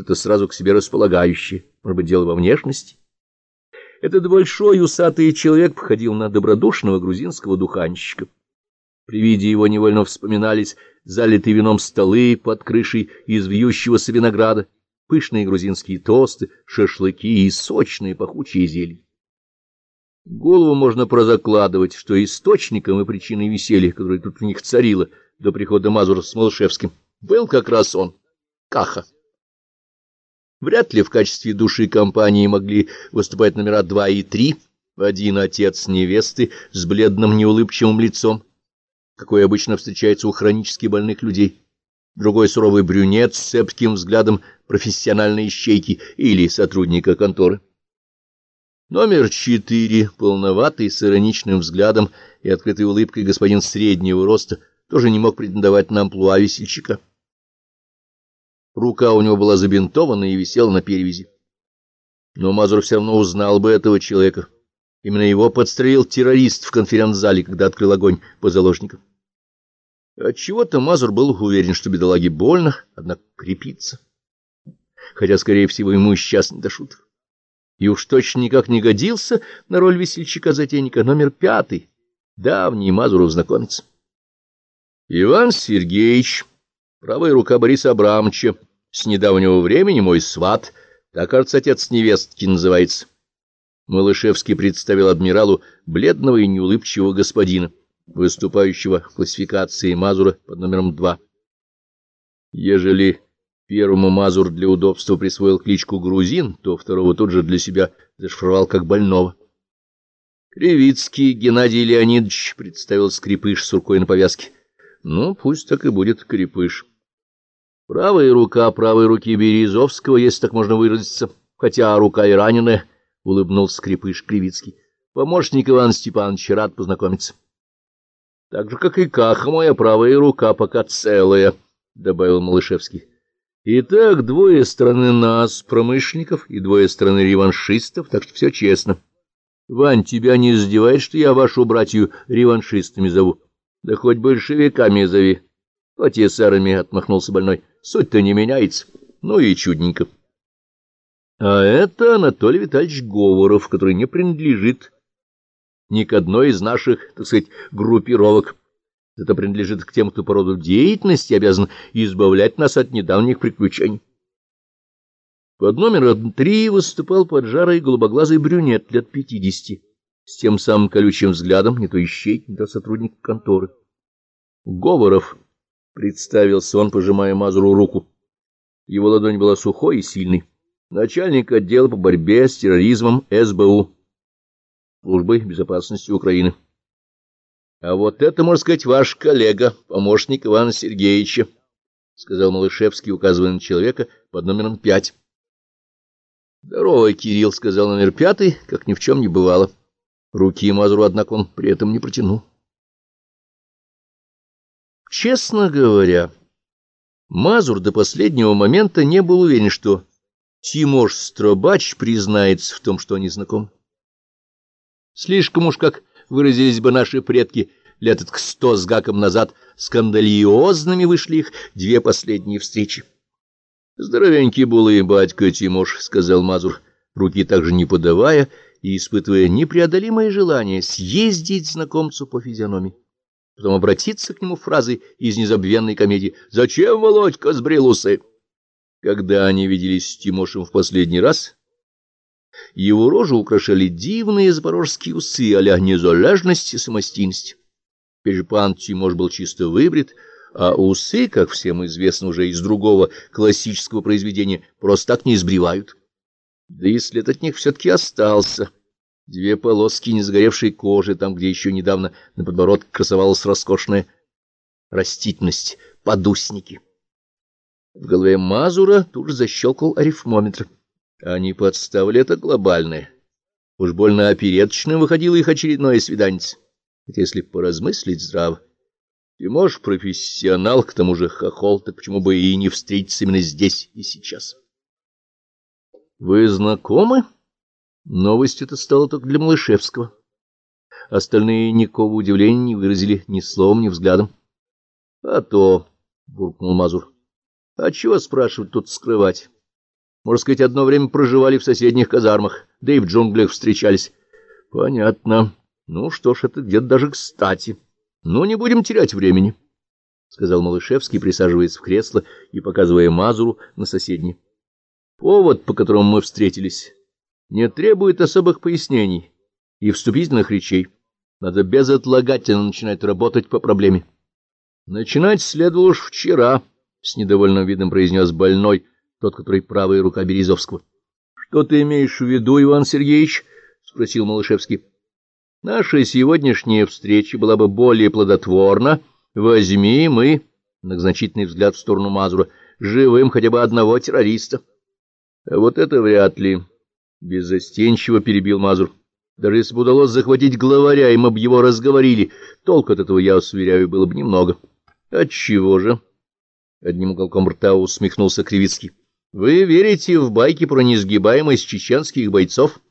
что-то сразу к себе располагающее, может быть, дело во внешности. Этот большой усатый человек походил на добродушного грузинского духанщика. При виде его невольно вспоминались залитые вином столы под крышей из вьющегося винограда, пышные грузинские тосты, шашлыки и сочные пахучие зелья. Голову можно прозакладывать, что источником и причиной веселья, которое тут у них царило до прихода Мазура с Малышевским, был как раз он, Каха. Вряд ли в качестве души компании могли выступать номера два и три. Один отец невесты с бледным неулыбчивым лицом, какой обычно встречается у хронически больных людей. Другой суровый брюнет с цепким взглядом профессиональной ищейки или сотрудника конторы. Номер четыре, полноватый, с ироничным взглядом и открытой улыбкой господин среднего роста, тоже не мог претендовать на амплуа весельчака. Рука у него была забинтована и висела на перевязи. Но Мазур все равно узнал бы этого человека. Именно его подстрелил террорист в конференц-зале, когда открыл огонь по заложникам. Отчего-то Мазур был уверен, что бедолаге больно, однако крепится. Хотя, скорее всего, ему сейчас не до шуток. И уж точно никак не годился на роль весельчака-затейника номер пятый, давний Мазуров знакомец. Иван Сергеевич Правая рука Бориса Абрамовича, с недавнего времени мой сват, так, кажется, отец невестки называется. Малышевский представил адмиралу бледного и неулыбчивого господина, выступающего в классификации Мазура под номером два. Ежели первому Мазур для удобства присвоил кличку грузин, то второго тут же для себя зашифровал как больного. Кривицкий Геннадий Леонидович представил скрипыш с рукой на повязке. Ну, пусть так и будет крепыш. Правая рука правой руки Березовского, если так можно выразиться, хотя рука и раненая, — улыбнулся скрипыш Кривицкий. Помощник Иван Степанович рад познакомиться. — Так же, как и Каха, моя правая рука пока целая, — добавил Малышевский. — Итак, двое стороны нас, промышленников, и двое стороны реваншистов, так что все честно. Вань, тебя не задевает, что я вашу братью реваншистами зову? Да хоть большевиками зови. — Хоть и сэрами, — отмахнулся больной. Суть-то не меняется. Ну и чудненько. А это Анатолий Витальевич Говоров, который не принадлежит ни к одной из наших, так сказать, группировок. Это принадлежит к тем, кто по роду деятельности обязан избавлять нас от недавних приключений. Под номером три выступал поджарый голубоглазый брюнет лет пятидесяти, с тем самым колючим взглядом, не то ищейк, не то сотрудник конторы. Говоров Представился он, пожимая Мазуру руку. Его ладонь была сухой и сильной. Начальник отдела по борьбе с терроризмом СБУ. Службы безопасности Украины. — А вот это, можно сказать, ваш коллега, помощник Ивана Сергеевича, — сказал Малышевский, указывая на человека под номером пять. — Здорово, Кирилл, — сказал номер пятый, как ни в чем не бывало. Руки Мазуру, однако, он при этом не протянул. Честно говоря, Мазур до последнего момента не был уверен, что Тимош Стробач признается в том, что они знакомы. Слишком уж, как выразились бы наши предки, лет к сто с гаком назад, скандалиозными вышли их две последние встречи. — Здоровенький был и батька Тимош, — сказал Мазур, руки также не подавая и испытывая непреодолимое желание съездить знакомцу по физиономии потом обратиться к нему фразой из незабвенной комедии «Зачем, Володька, сбрил усы?» Когда они виделись с Тимошем в последний раз, его рожу украшали дивные запорожские усы а-ля незалежность и самостийность. Теперь Тимош был чисто выбрит, а усы, как всем известно уже из другого классического произведения, просто так не избривают. Да и след от них все-таки остался — Две полоски несгоревшей кожи, там, где еще недавно на подбородке красовалась роскошная растительность, подусники. В голове Мазура тут же защелкал арифмометр. Они подставили это глобальное. Уж больно опереточным выходило их очередное свидание. Хотя если поразмыслить здраво, ты можешь профессионал, к тому же хохол, так почему бы и не встретиться именно здесь и сейчас? — Вы знакомы? — Новость эта стала только для Малышевского. Остальные никакого удивления не выразили ни словом, ни взглядом. — А то, — буркнул Мазур, — а чего, спрашивать, тут скрывать? Можно сказать, одно время проживали в соседних казармах, да и в джунглях встречались. — Понятно. Ну что ж, это где-то даже кстати. Ну, не будем терять времени, — сказал Малышевский, присаживаясь в кресло и показывая Мазуру на соседней. — Повод, по которому мы встретились, не требует особых пояснений и вступительных речей. Надо безотлагательно начинать работать по проблеме. Начинать следовало уж вчера, — с недовольным видом произнес больной, тот, который правая рука Березовского. — Что ты имеешь в виду, Иван Сергеевич? — спросил Малышевский. — Наша сегодняшняя встреча была бы более плодотворна. Возьми мы, — многозначительный взгляд в сторону Мазура, — живым хотя бы одного террориста. — А вот это вряд ли, — беззастенчиво перебил Мазур. Даже если бы удалось захватить главаря, и мы бы его разговорили, толк от этого, я вас уверяю, было бы немного. — Отчего же? — одним уголком рта усмехнулся Кривицкий. — Вы верите в байки про несгибаемость чеченских бойцов? —